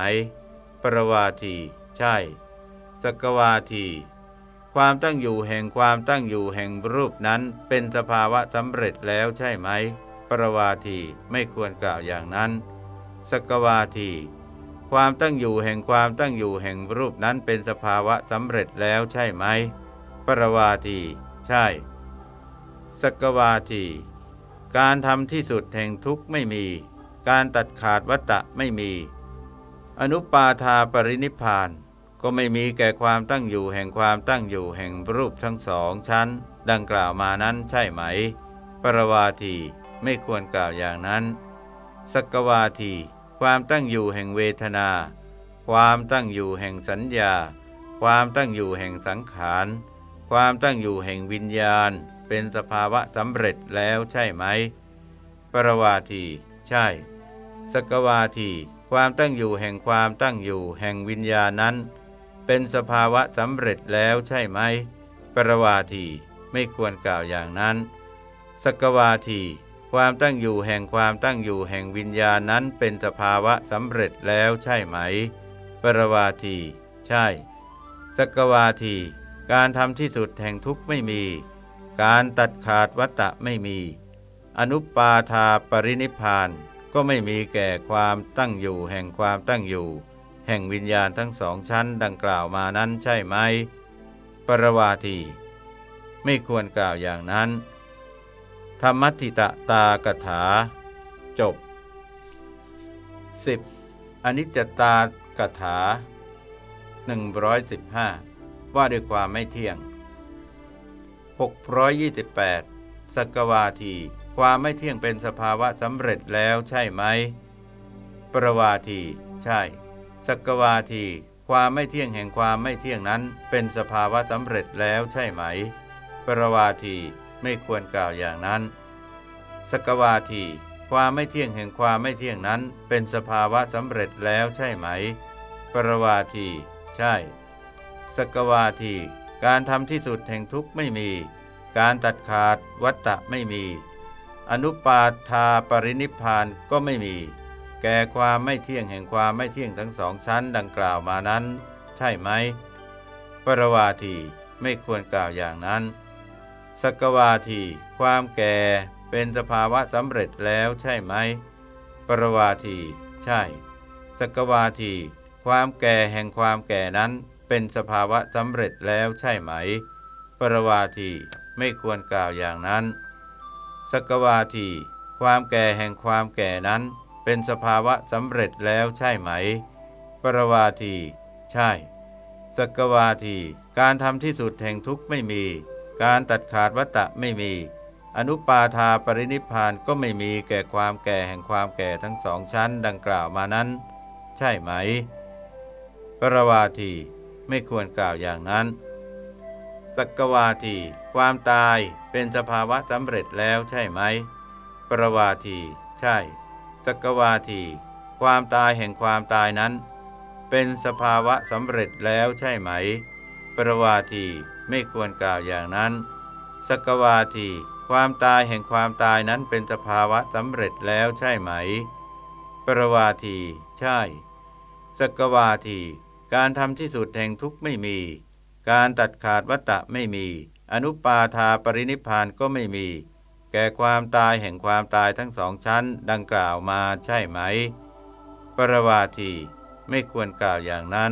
ปรวาทีใช่ สกวาที ความตั้งอยู่แห่งความตั้งอยู่แห่งรูปนั้นเป็นสภาวะสำเร็จแล้วใช่ไหม ปรวาทีไม่ควรกล่าวอย่างนั้นสกวาที ความตั้งอยู่แห่งความตั้งอยู่แห่งรูปนั้นเป็นสภาวะสำเร็จแล้วใช่ไหม ปรวาที ใช่ สกวาที การทำที่สุดแห่งทุกข์ไม่มี การตัดขาดวัตตะไม่มี อนุปาทาปรินิพาน ก็ไม่มีแก่ความตั้งอยู่แห่งความตั้งอยู่แห่งรูปทั้งสองชั้น ดังกล่าวมานั้นใช่ไหม ปรวาที ไม่ควรกล่าวอย่างนั้น สกวาที ความตั้งอยู่แห่งเวทนา ความตั้งอยู่แห่งสัญญา ความตั้งอยู่แห่งสังขาร ความตั้งอยู่แห่งวิญญาณ เป็นสภาวะสำเร็จแล้วใช่ไหม ปรวาที ใช่ สกวาที ความตั้งอยู่แห่งความตั้งอยู่แห่งวิญญาณนั้น เป็นสภาวะสำเร็จแล้วใช่ไหม ปรวาที ไม่ควรกล่าวอย่างนั้น สกวาที ความตั้งอยู่แห่งความตั้งอยู่แห่งวิญญาณนั้นเป็นสภาวะสำเร็จแล้วใช่ไหม ปรวาที ใช่ สกวาที การทำที่สุดแห่งทุกข์ไม่มี การตัดขาดวัตตะไม่มี อนุปาทาปรินิพานก็ไม่มีแก่ความตั้งอยู่แห่งความตั้งอยู่ แห่งวิญญาณทั้งสองชั้นดังกล่าวมานั้นใช่ไหม ปรวาที ไม่ควรกล่าวอย่างนั้น ธรรมติตะตากถา จบ 10. อนิจจตากถา 115 ว่าด้วยความไม่เที่ยง 628สกวาที ความไม่เที่ยงเป็นสภาวะสำเร็จแล้วใช่ไหม ประวาที ใช่สกวาที ความไม่เที่ยงแห่งความไม่เที่ยงนั้น เป็นสภาวะสำเร็จแล้วใช่ไหม ประวาที ไม่ควรกล่าวอย่างนั้น สกวาทีความไม่เที่ยงแห่งความไม่เที่ยงนั้น เป็นสภาวะสำเร็จแล้วใช่ไหม ปรวาที ใช่ สกวาที การทำที่สุดแห่งทุกข์ไม่มี การตัดขาดวัตตะไม่มี อนุปาทาปรินิพานก็ไม่มี แก่ความไม่เที่ยงแห่งความไม่เที่ยงทั้งสองชั้นดังกล่าวมานั้น ใช่ไหม ปรวาที ไม่ควรกล่าวอย่างนั้น สกวาทีความแก่เป็นสภาวะสำเร็จแล้วใช่ไหม ปรวาที ใช่ สกวาที ความแก่แห่งความแก่นั้นเป็นสภาวะสำเร็จแล้วใช่ไหม ปรวาทีไม่ควรกล่าวอย่างนั้น สกวาที ความแก่แห่งความแก่นั้น เป็นสภาวะสำเร็จแล้วใช่ไหม ปรวาที ใช่ สกวาที การทำที่สุดแห่งทุกข์ไม่มี การตัดขาดวัตตะไม่มี อนุปาทาปรินิพานก็ไม่มีแก่ความแก่แห่งความแก่ทั้งสองชั้นดังกล่าวมานั้น ใช่ไหม ปรวาทีไม่ควรกล่าวอย่างนั้นสักวาทีความตายเป็นสภาวะสำเร็จแล้วใช่ไหม ปรวาที ใช่สักวาที ความตายแห่งความตายนั้น เป็นสภาวะสำเร็จแล้วใช่ไหม ปรวาที ไม่ควรกล่าวอย่างนั้น สกวาที ความตายแห่งความตายนั้นเป็นสภาวะสำเร็จแล้วใช่ไหม ปรวาที ใช่ สกวาที การทำที่สุดแห่งทุกข์ไม่มี การตัดขาดวัตตะไม่มี อนุปาทาปรินิพานก็ไม่มี แก่ความตายแห่งความตายทั้งสองชั้นดังกล่าวมาใช่ไหม ปรวาที ไม่ควรกล่าวอย่างนั้น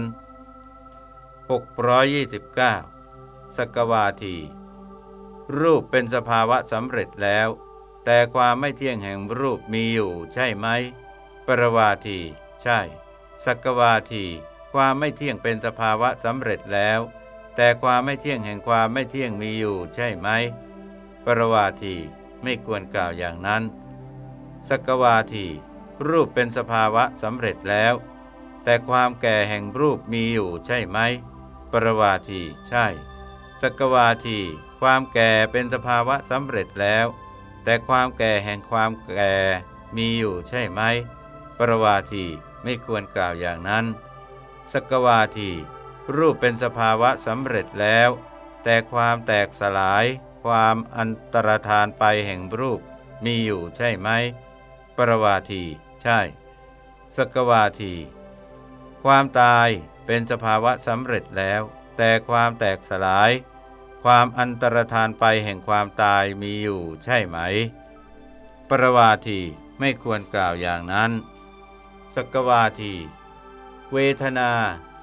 629 สกวาที รูปเป็นสภาวะสำเร็จแล้ว แต่ความไม่เที่ยงแห่งรูปมีอยู่ใช่ไหม ปรวาที ใช่สกวาที ความไม่เที่ยงเป็นสภาวะสำเร็จแล้ว แต่ความไม่เที่ยงแห่งความไม่เที่ยงมีอยู่ใช่ไหม ปรวาทีไม่ควรกล่าวอย่างนั้นสกวาที รูปเป็นสภาวะสำเร็จแล้ว แต่ความแก่แห่งรูปมีอยู่ใช่ไหม ปรวาทีใช่ สกวาทีความแก่เป็นสภาวะสำเร็จแล้ว แต่ความแก่แห่งความแก่มีอยู่ใช่ไหม ปรวาทีไม่ควรกล่าวอย่างนั้น สกวาทีรูปเป็นสภาวะสำเร็จแล้ว แต่ความแตกสลาย ความอันตรธานไปแห่งรูปมีอยู่ใช่ไหม ปรวาทีใช่ สกวาที ความตายเป็นสภาวะสำเร็จแล้ว แต่ความแตกสลาย ความอันตรธานไปแห่งความตายมีอยู่ใช่ไหม ปรวาทีไม่ควรกล่าวอย่างนั้น สกวาที เวทนา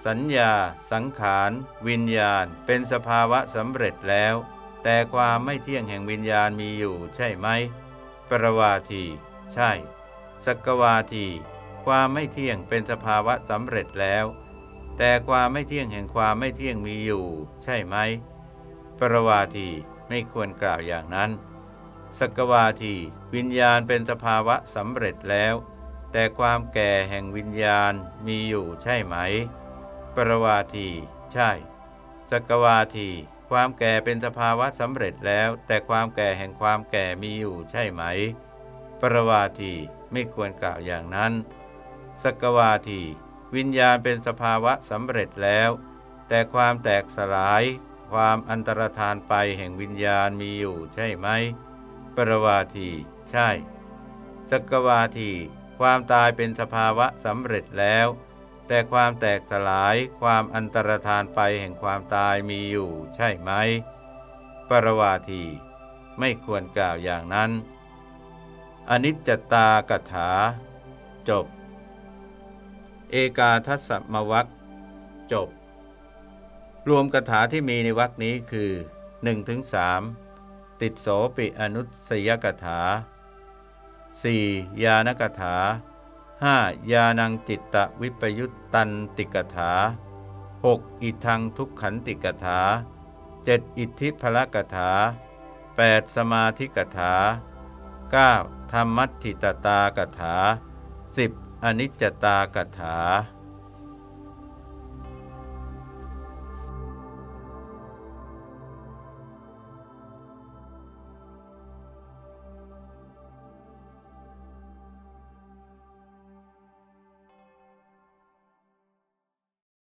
สัญญา สังขาร วิญญาณ เป็นสภาวะสำเร็จแล้ว แต่ความไม่เที่ยงแห่งวิญญาณมีอยู่ใช่ไหม ปรวาที ใช่ สกวาที ความไม่เที่ยงเป็นสภาวะสำเร็จแล้ว แต่ความไม่เที่ยงแห่งความไม่เที่ยงมีอยู่ ใช่ไหม ปรวาทีไม่ควรกล่าวอย่างนั้น สกวาทีวิญญาณเป็นสภาวะสำเร็จแล้ว แต่ความแก่แห่งวิญญาณมีอยู่ใช่ไหม ปรวาที ใช่ สกวาที ความแก่เป็นสภาวะสำเร็จแล้ว แต่ความแก่แห่งความแก่มีอยู่ใช่ไหม ปรวาทีไม่ควรกล่าวอย่างนั้น สกวาที วิญญาณเป็นสภาวะสำเร็จแล้ว แต่ความแตกสลาย ความอันตรธานไปแห่งวิญญาณมีอยู่ใช่ไหม ปรวาที ใช่ สกวาที ความตายเป็นสภาวะสำเร็จแล้ว แต่ความแตกสลายความอันตรธานไปแห่งความตายมีอยู่ใช่ไหม ปรวาที ไม่ควรกล่าวอย่างนั้น อนิจจตากถา จบ เอกาทัศมวัคจบ รวมกถาที่มีในวัคนี้คือ 1-3 ติดโสปิอนุสยกถา 4. ยานกถา 5. ยานังจิตตวิปยุตตันติกถา 6. อิทังทุกขันติกถา 7. อิทธิพละกถา 8. สมาธิกถา 9. ธรรมัตถิตตากถา 10. อนิจจตากถา